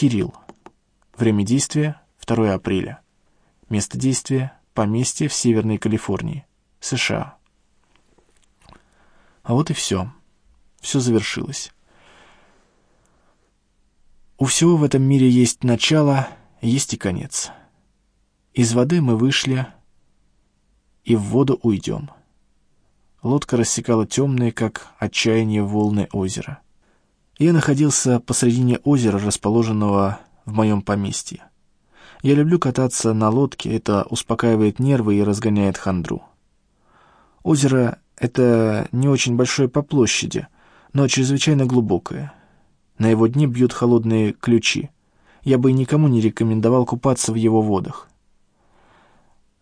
Кирилл. Время действия — 2 апреля. Место действия — поместье в Северной Калифорнии, США. А вот и все. Все завершилось. У всего в этом мире есть начало, есть и конец. Из воды мы вышли, и в воду уйдем. Лодка рассекала темные, как отчаяние волны озера. Я находился посредине озера, расположенного в моем поместье. Я люблю кататься на лодке, это успокаивает нервы и разгоняет хандру. Озеро — это не очень большое по площади, но чрезвычайно глубокое. На его дне бьют холодные ключи. Я бы никому не рекомендовал купаться в его водах.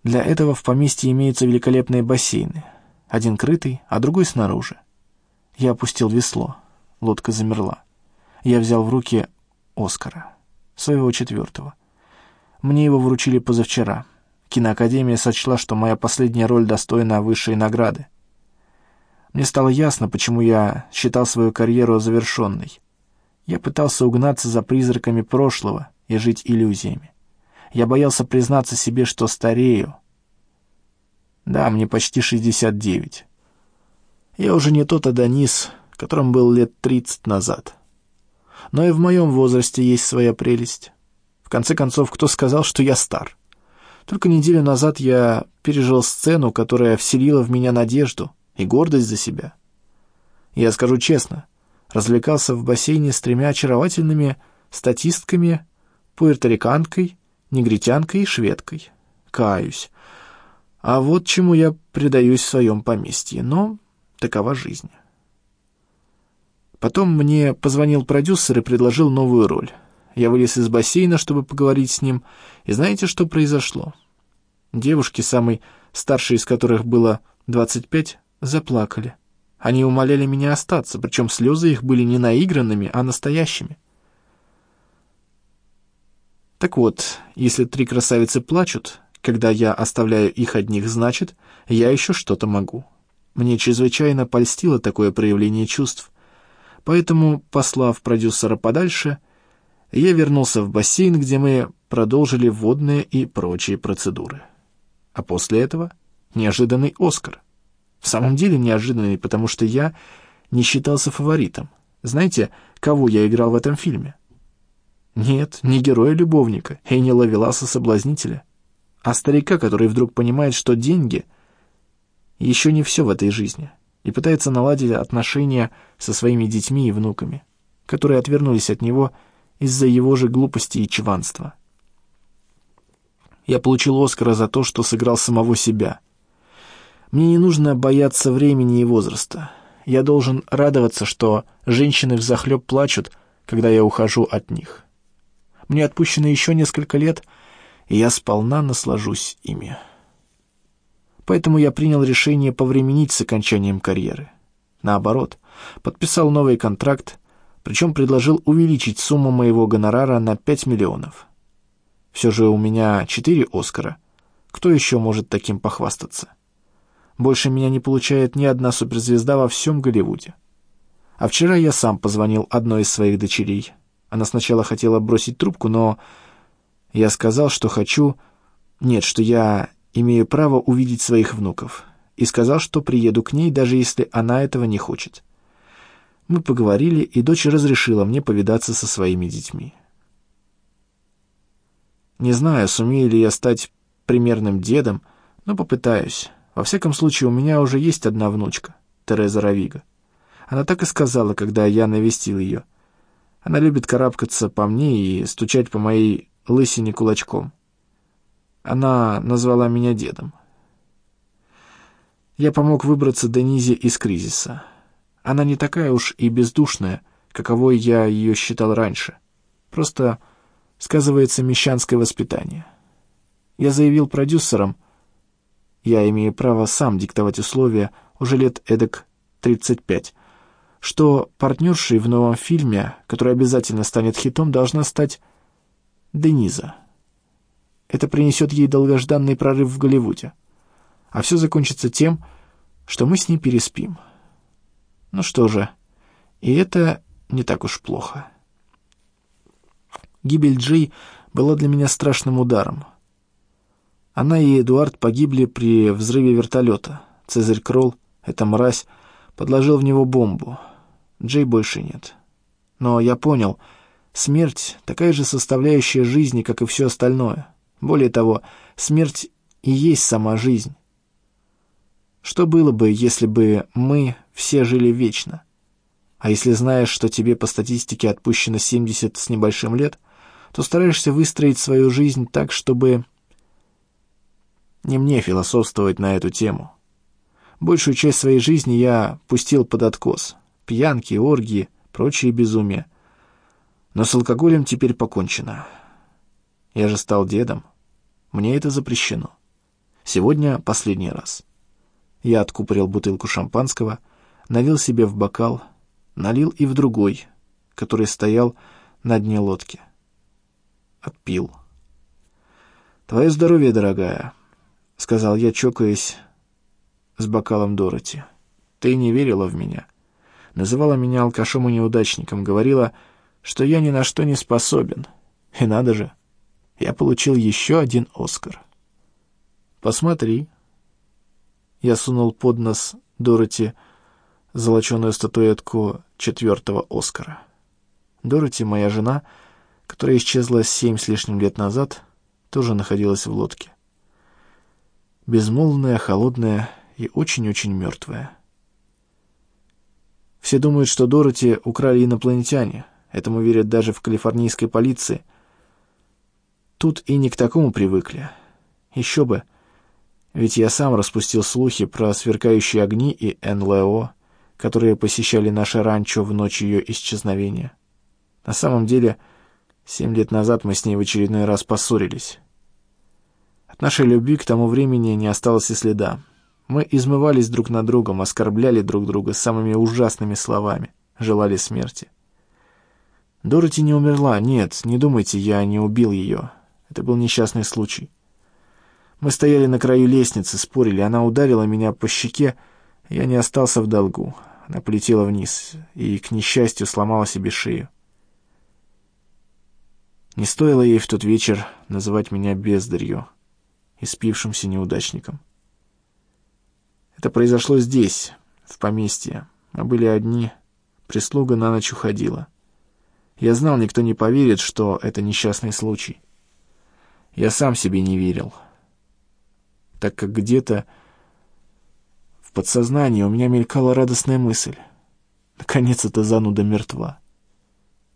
Для этого в поместье имеются великолепные бассейны. Один крытый, а другой снаружи. Я опустил весло. Лодка замерла. Я взял в руки Оскара, своего четвертого. Мне его вручили позавчера. Киноакадемия сочла, что моя последняя роль достойна высшей награды. Мне стало ясно, почему я считал свою карьеру завершенной. Я пытался угнаться за призраками прошлого и жить иллюзиями. Я боялся признаться себе, что старею. Да, мне почти 69. Я уже не тот Адонис, которым был лет 30 назад. Но и в моем возрасте есть своя прелесть. В конце концов, кто сказал, что я стар? Только неделю назад я пережил сцену, которая вселила в меня надежду и гордость за себя. Я скажу честно, развлекался в бассейне с тремя очаровательными статистками, пуэрториканкой негритянкой и шведкой. Каюсь. А вот чему я предаюсь в своем поместье, но такова жизнь. Потом мне позвонил продюсер и предложил новую роль. Я вылез из бассейна, чтобы поговорить с ним, и знаете, что произошло? Девушки, самой старшей из которых было 25, заплакали. Они умоляли меня остаться, причем слезы их были не наигранными, а настоящими. Так вот, если три красавицы плачут, когда я оставляю их одних, значит, я еще что-то могу. Мне чрезвычайно польстило такое проявление чувств. Поэтому, послав продюсера подальше, я вернулся в бассейн, где мы продолжили водные и прочие процедуры. А после этого неожиданный Оскар. В самом деле неожиданный, потому что я не считался фаворитом. Знаете, кого я играл в этом фильме? Нет, не героя-любовника и не ловеласа-соблазнителя, а старика, который вдруг понимает, что деньги еще не все в этой жизни, и пытается наладить отношения со своими детьми и внуками, которые отвернулись от него из-за его же глупости и чванства. Я получил Оскара за то, что сыграл самого себя. Мне не нужно бояться времени и возраста. Я должен радоваться, что женщины взахлеб плачут, когда я ухожу от них. Мне отпущено еще несколько лет, и я сполна наслажусь ими. Поэтому я принял решение повременить с окончанием карьеры. Наоборот, подписал новый контракт, причем предложил увеличить сумму моего гонорара на 5 миллионов. Все же у меня четыре «Оскара». Кто еще может таким похвастаться? Больше меня не получает ни одна суперзвезда во всем Голливуде. А вчера я сам позвонил одной из своих дочерей — она сначала хотела бросить трубку, но я сказал, что хочу... Нет, что я имею право увидеть своих внуков. И сказал, что приеду к ней, даже если она этого не хочет. Мы поговорили, и дочь разрешила мне повидаться со своими детьми. Не знаю, сумею ли я стать примерным дедом, но попытаюсь. Во всяком случае, у меня уже есть одна внучка, Тереза Равига. Она так и сказала, когда я навестил ее — она любит карабкаться по мне и стучать по моей лысине кулачком. Она назвала меня дедом. Я помог выбраться Денизе из кризиса. Она не такая уж и бездушная, каковой я ее считал раньше. Просто сказывается мещанское воспитание. Я заявил продюсерам, я имею право сам диктовать условия уже лет эдак 35, что партнершей в новом фильме, который обязательно станет хитом, должна стать Дениза. Это принесет ей долгожданный прорыв в Голливуде. А все закончится тем, что мы с ней переспим. Ну что же, и это не так уж плохо. Гибель Джей была для меня страшным ударом. Она и Эдуард погибли при взрыве вертолета. Цезарь Кролл, эта мразь, подложил в него бомбу. Джей больше нет. Но я понял, смерть — такая же составляющая жизни, как и все остальное. Более того, смерть и есть сама жизнь. Что было бы, если бы мы все жили вечно? А если знаешь, что тебе по статистике отпущено 70 с небольшим лет, то стараешься выстроить свою жизнь так, чтобы... Не мне философствовать на эту тему. Большую часть своей жизни я пустил под откос. Пьянки, оргии, прочие безумия. Но с алкоголем теперь покончено. Я же стал дедом. Мне это запрещено. Сегодня последний раз. Я откупорил бутылку шампанского, налил себе в бокал, налил и в другой, который стоял на дне лодки. Отпил. «Твое здоровье, дорогая», — сказал я, чокаясь с бокалом Дороти. «Ты не верила в меня. Называла меня алкашом и неудачником, говорила, что я ни на что не способен. И надо же, я получил еще один Оскар». «Посмотри». Я сунул под нос Дороти золоченую статуэтку четвертого Оскара. Дороти, моя жена, которая исчезла семь с лишним лет назад, тоже находилась в лодке. Безмолвная, холодная и очень-очень мертвая. Все думают, что Дороти украли инопланетяне. Этому верят даже в калифорнийской полиции. Тут и не к такому привыкли. Еще бы. Ведь я сам распустил слухи про сверкающие огни и НЛО, которые посещали наше ранчо в ночь ее исчезновения. На самом деле, семь лет назад мы с ней в очередной раз поссорились. От нашей любви к тому времени не осталось и следа. Мы измывались друг над другом, оскорбляли друг друга самыми ужасными словами, желали смерти. Дороти не умерла, нет, не думайте, я не убил ее. Это был несчастный случай. Мы стояли на краю лестницы, спорили, она ударила меня по щеке, я не остался в долгу. Она полетела вниз и, к несчастью, сломала себе шею. Не стоило ей в тот вечер называть меня бездарью и спившимся неудачником. Это произошло здесь, в поместье. Мы были одни, прислуга на ночь уходила. Я знал, никто не поверит, что это несчастный случай. Я сам себе не верил, так как где-то в подсознании у меня мелькала радостная мысль. Наконец эта зануда мертва.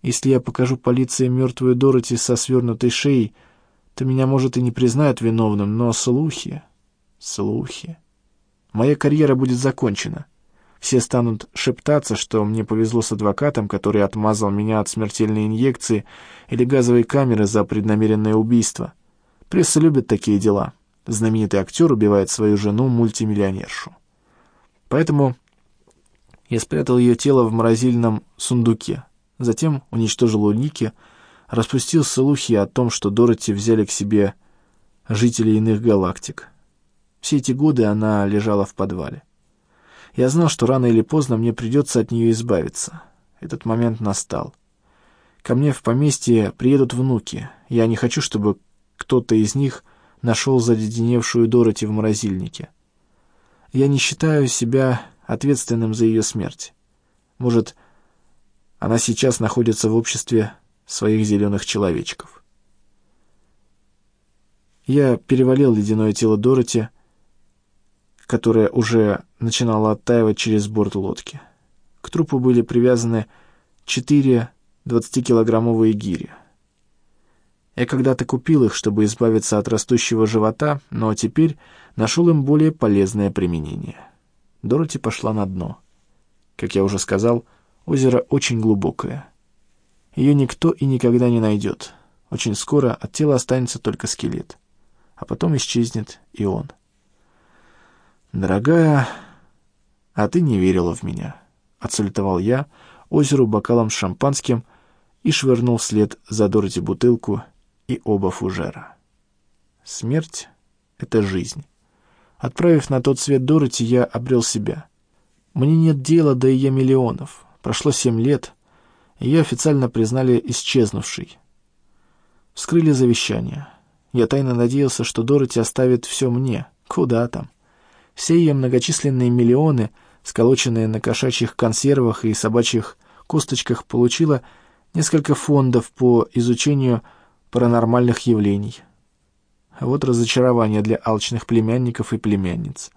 Если я покажу полиции мертвую Дороти со свернутой шеей, то меня, может, и не признают виновным, но слухи... Слухи... Моя карьера будет закончена. Все станут шептаться, что мне повезло с адвокатом, который отмазал меня от смертельной инъекции или газовой камеры за преднамеренное убийство. Пресса любит такие дела. Знаменитый актер убивает свою жену-мультимиллионершу. Поэтому я спрятал ее тело в морозильном сундуке. Затем уничтожил улики, распустил слухи о том, что Дороти взяли к себе жители иных галактик. Все эти годы она лежала в подвале. Я знал, что рано или поздно мне придется от нее избавиться. Этот момент настал. Ко мне в поместье приедут внуки. Я не хочу, чтобы кто-то из них нашел заледеневшую Дороти в морозильнике. Я не считаю себя ответственным за ее смерть. Может, она сейчас находится в обществе своих зеленых человечков. Я перевалил ледяное тело Дороти, которая уже начинала оттаивать через борт лодки. К трупу были привязаны четыре 20-килограммовые гири. Я когда-то купил их, чтобы избавиться от растущего живота, но теперь нашел им более полезное применение. Дороти пошла на дно. Как я уже сказал, озеро очень глубокое. Ее никто и никогда не найдет. Очень скоро от тела останется только скелет. А потом исчезнет и он. «Дорогая, а ты не верила в меня», — отсалютовал я озеру бокалом с шампанским и швырнул вслед за Дороти бутылку и оба фужера. Смерть — это жизнь. Отправив на тот свет Дороти, я обрел себя. Мне нет дела до ее миллионов. Прошло семь лет, и ее официально признали исчезнувшей. Вскрыли завещание. Я тайно надеялся, что Дороти оставит все мне. Куда там? Все ее многочисленные миллионы, сколоченные на кошачьих консервах и собачьих косточках, получила несколько фондов по изучению паранормальных явлений. А вот разочарование для алчных племянников и племянниц.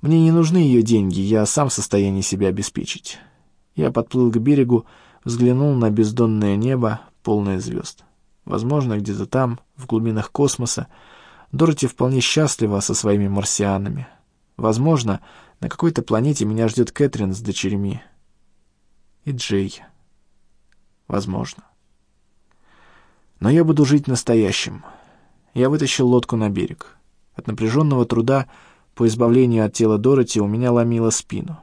Мне не нужны ее деньги, я сам в состоянии себя обеспечить. Я подплыл к берегу, взглянул на бездонное небо, полное звезд. Возможно, где-то там, в глубинах космоса, Дороти вполне счастлива со своими марсианами. Возможно, на какой-то планете меня ждет Кэтрин с дочерьми. И Джей. Возможно. Но я буду жить настоящим. Я вытащил лодку на берег. От напряженного труда по избавлению от тела Дороти у меня ломило спину.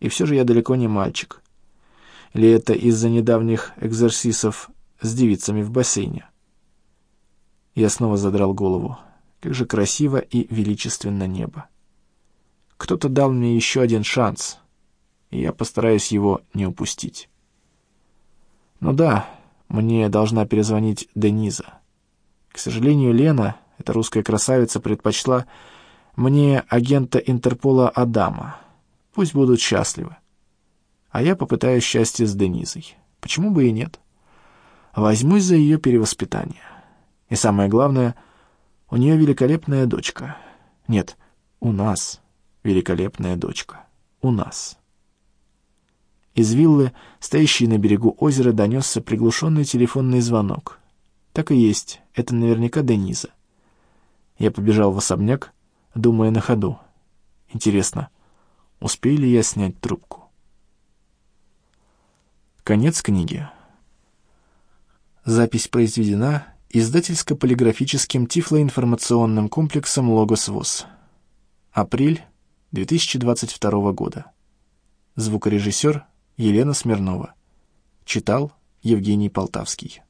И все же я далеко не мальчик. Или это из-за недавних экзерсисов с девицами в бассейне? Я снова задрал голову. Как же красиво и величественно небо. Кто-то дал мне еще один шанс, и я постараюсь его не упустить. Ну да, мне должна перезвонить Дениза. К сожалению, Лена, эта русская красавица, предпочла мне агента Интерпола Адама. Пусть будут счастливы. А я попытаюсь счастье с Денизой. Почему бы и нет? Возьмусь за ее перевоспитание. И самое главное, у нее великолепная дочка. Нет, у нас великолепная дочка. У нас. Из виллы, стоящей на берегу озера, донесся приглушенный телефонный звонок. Так и есть, это наверняка Дениза. Я побежал в особняк, думая на ходу. Интересно, успею ли я снять трубку? Конец книги. Запись произведена издательско-полиграфическим тифлоинформационным комплексом «Логос ВОЗ». Апрель 2022 года. Звукорежиссер Елена Смирнова. Читал Евгений Полтавский.